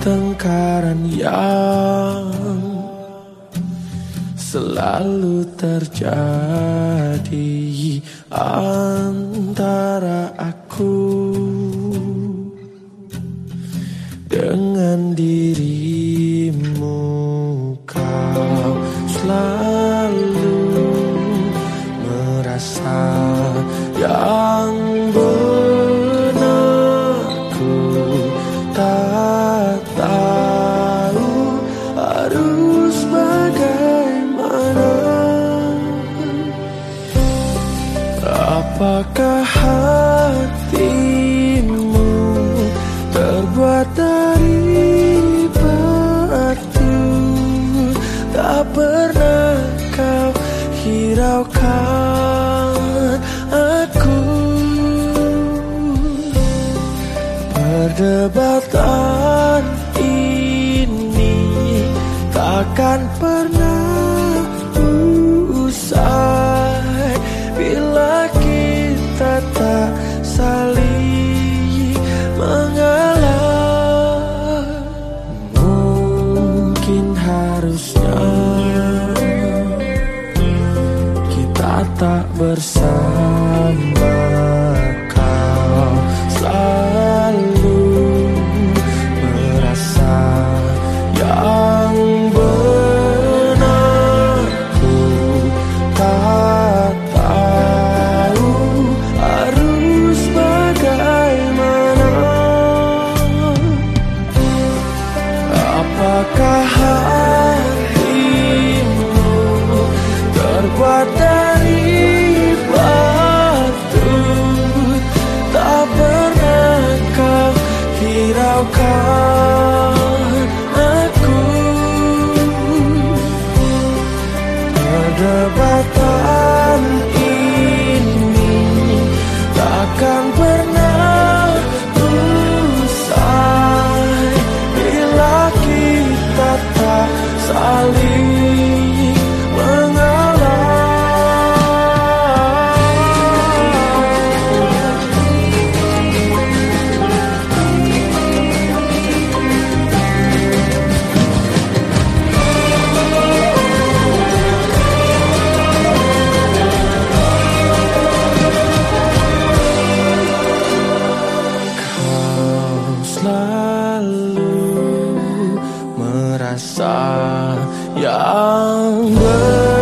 pertengkaran yang selalu terjadi antara aku dengan dirimu apakah hatimu terbuat dari batu? Tak pernah kau hiraukan aku. Perdebatan ini takkan pernah tak bersama kau. Selalu merasa yang benar. Ku tak tahu harus bagaimana. Apakah perdebatan merasa yang benar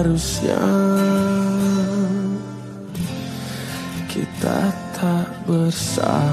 harusnya kita tak bersama